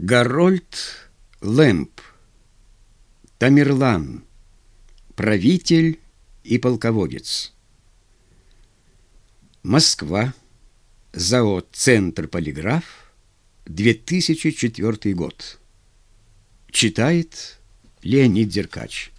Гарольд Лэмп Тамерлан Правитель и полководец. Москва ЗАО «Центр полиграф» 2004 год. Читает Леонид Деркач